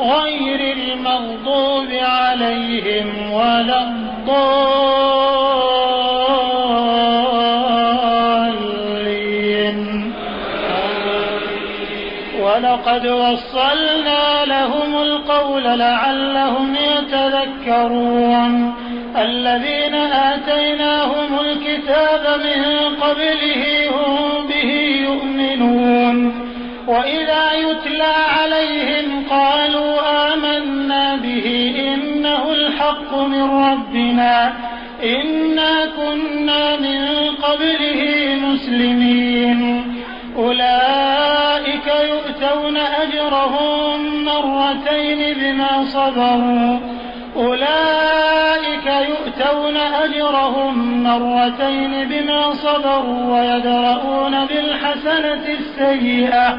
غير المغضوب عليهم ولا الضالين. ولقد وصلنا لهم القول لعلهم يتذكرون. الذين آتيناهم الكتاب من قبله إنا كنا من قبله مسلمين أولئك يؤتون أجرهم مرتين بما صبروا أولئك يؤتون أجرهم مرتين بما صبروا ويدرؤون بالحسنة السيئة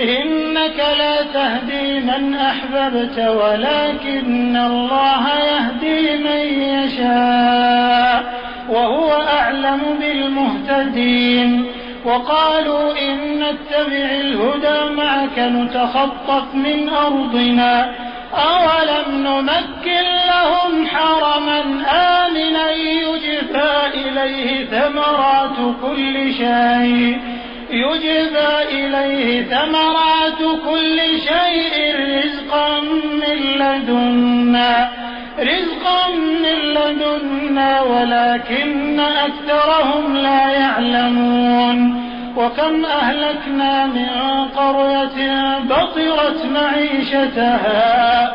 إنك لا تهدي من أحببت ولكن الله يهدي من يشاء وهو أعلم بالمهتدين. وقالوا إن نتبع الهدى معك نتخطف من أرضنا. أولم نمكن لهم حرما آمنا يجفى إليه ثمرات كل شيء. يجفى إليه ثمرات كل شيء رزقا من لدنا رزقا من لدنا ولكن أكثرهم لا يعلمون. وكم أهلكنا من قرية بطرت معيشتها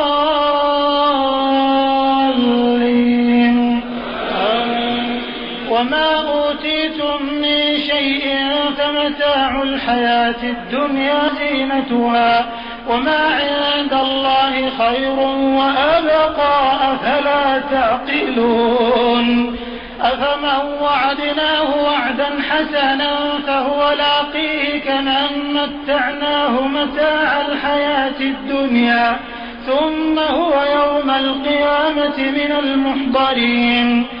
وما أوتيتم من شيء فمتاع الحياة الدنيا زينتها وما عند الله خير وأبقى أفلا تعقلون أفمن وعدناه وعدا حسنا فهو لاقيه كمن متعناه متاع الحياة الدنيا ثم هو يوم القيامة من المحضرين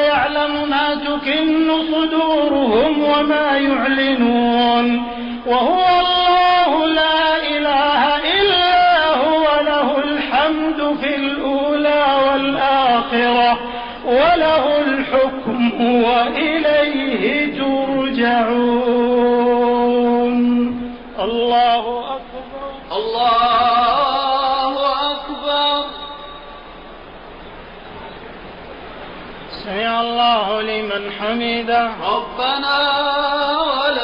يعلم ما تكن صدورهم وما يعلنون. وهو الله لا إله إلا هو له الحمد في الأولى والآخرة وله الحكم وإليه ترجعون. الله أكبر. الله الله لمن حمده. ربنا ولك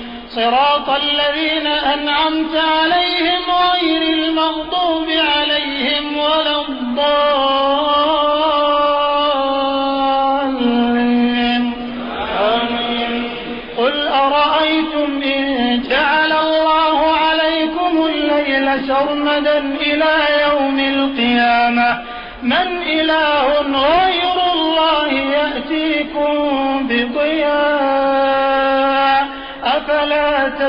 صراط الذين أنعمت عليهم غير المغضوب عليهم ولا الضالين. آمين. قل أرأيتم إن جعل الله عليكم الليل سرمدا إلى يوم القيامة؟ من إله غير الله يأتيكم بضياء.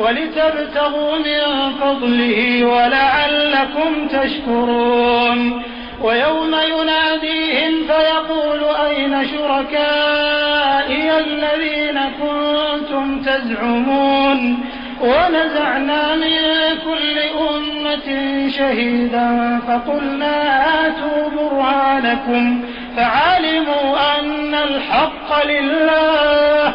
ولتبتغوا من فضله ولعلكم تشكرون. ويوم يناديهم فيقول أين شركائي الذين كنتم تزعمون؟ ونزعنا من كل أمة شهيدا فقلنا هاتوا برهانكم فعلموا أن الحق لله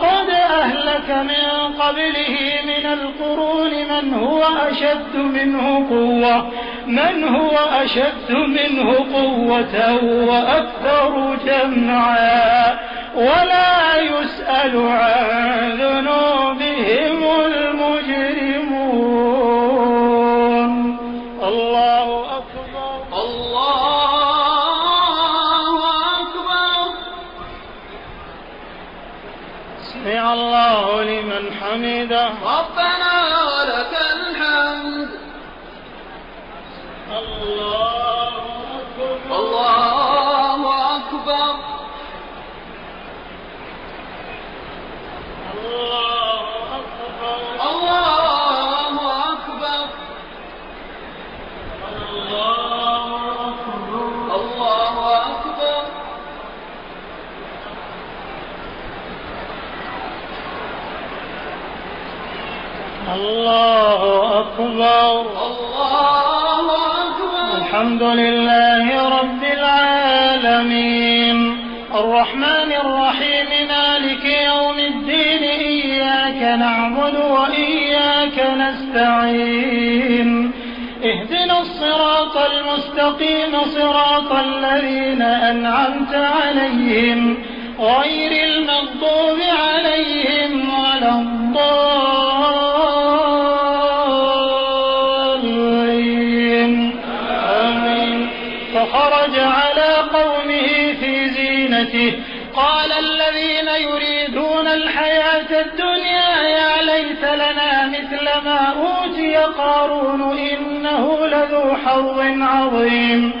قبله من القرون من هو أشد منه قوة من هو أشد منه قوة وأكثر جمعا. ولا يسأل عن ذنوبهم حمده ربنا الذين أنعمت عليهم غير المغضوب عليهم ولا الضالين. آمين. فخرج على قومه في زينته. قال الذين يريدون الحياة الدنيا يا ليت لنا مثل ما أوتي قارون إنه لذو حظ عظيم.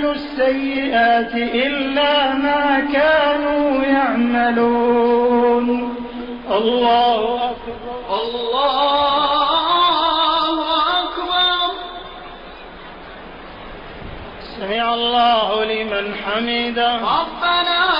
يحمل السيئات إلا ما كانوا يعملون. الله أكبر. الله أكبر. سمع الله لمن حمده. ربنا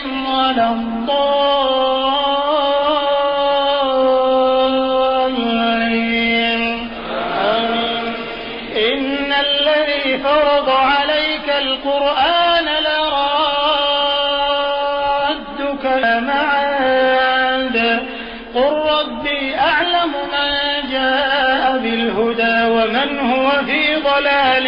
ولا الضالين. إن الذي فرض عليك القرآن لرادك معاد قل ربي أعلم من جاء بالهدى ومن هو في ضلال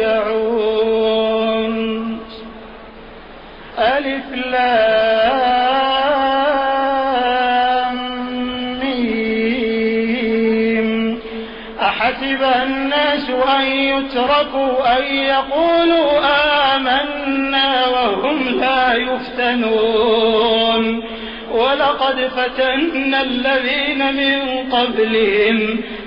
ترجعون ألف لام أحسب الناس أن يتركوا أن يقولوا آمنا وهم لا يفتنون. ولقد فتنا الذين من قبلهم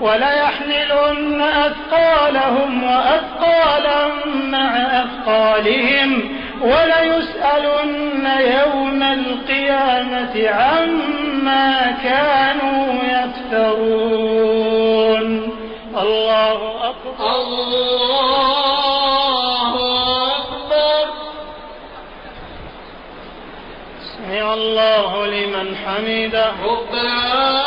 وليحملن أثقالهم وأثقالا مع أثقالهم وليسألن يوم القيامة عما كانوا يفترون. الله أكبر. الله أكبر. سمع الله لمن حمده. ربنا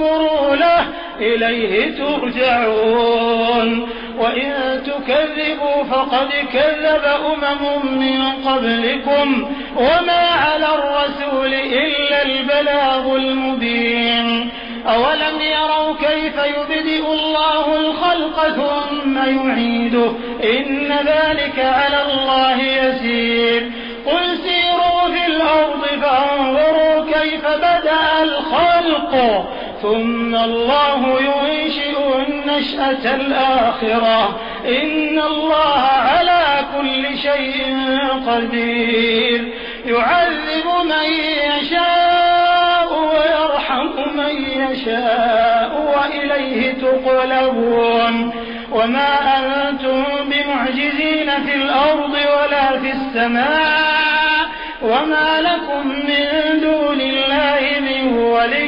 واشكروا له إليه ترجعون. وإن تكذبوا فقد كذب أمم من قبلكم وما على الرسول إلا البلاغ المبين. أولم يروا كيف يبدئ الله الخلق ثم يعيده؟ إن ذلك على الله يسير. قل سيروا في الأرض فانظروا كيف بدأ الخلق. ثم الله ينشئ النشأة الآخرة. إن الله على كل شيء قدير. يعذب من يشاء ويرحم من يشاء وإليه تقلبون. وما أنتم بمعجزين في الأرض ولا في السماء. وما لكم من دون الله من ولي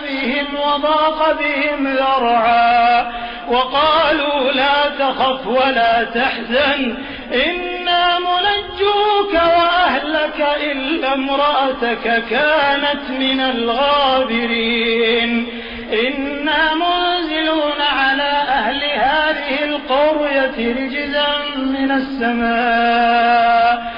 بهم وضاق بهم ذرعا وقالوا لا تخف ولا تحزن إنا منجوك وأهلك إلا امرأتك كانت من الغابرين. إنا منزلون على أهل هذه القرية رجزا من السماء.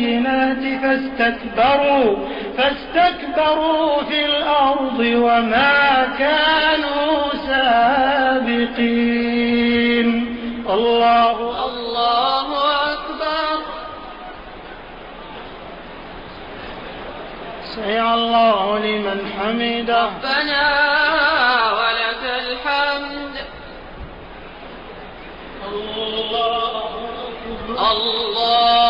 بالبينات فاستكبروا فاستكبروا في الأرض وما كانوا سابقين. الله الله أكبر. سمع الله لمن حمده. ربنا ولك الحمد. الله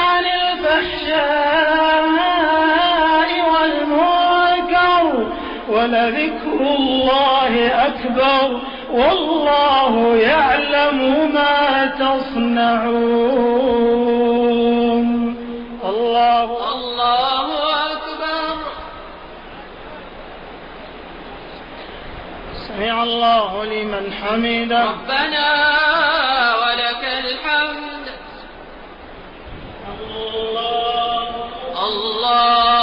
والمنكر ولذكر الله أكبر والله يعلم ما تصنعون. الله الله أكبر. سمع الله لمن حمده. ربنا ولك الحمد الله الله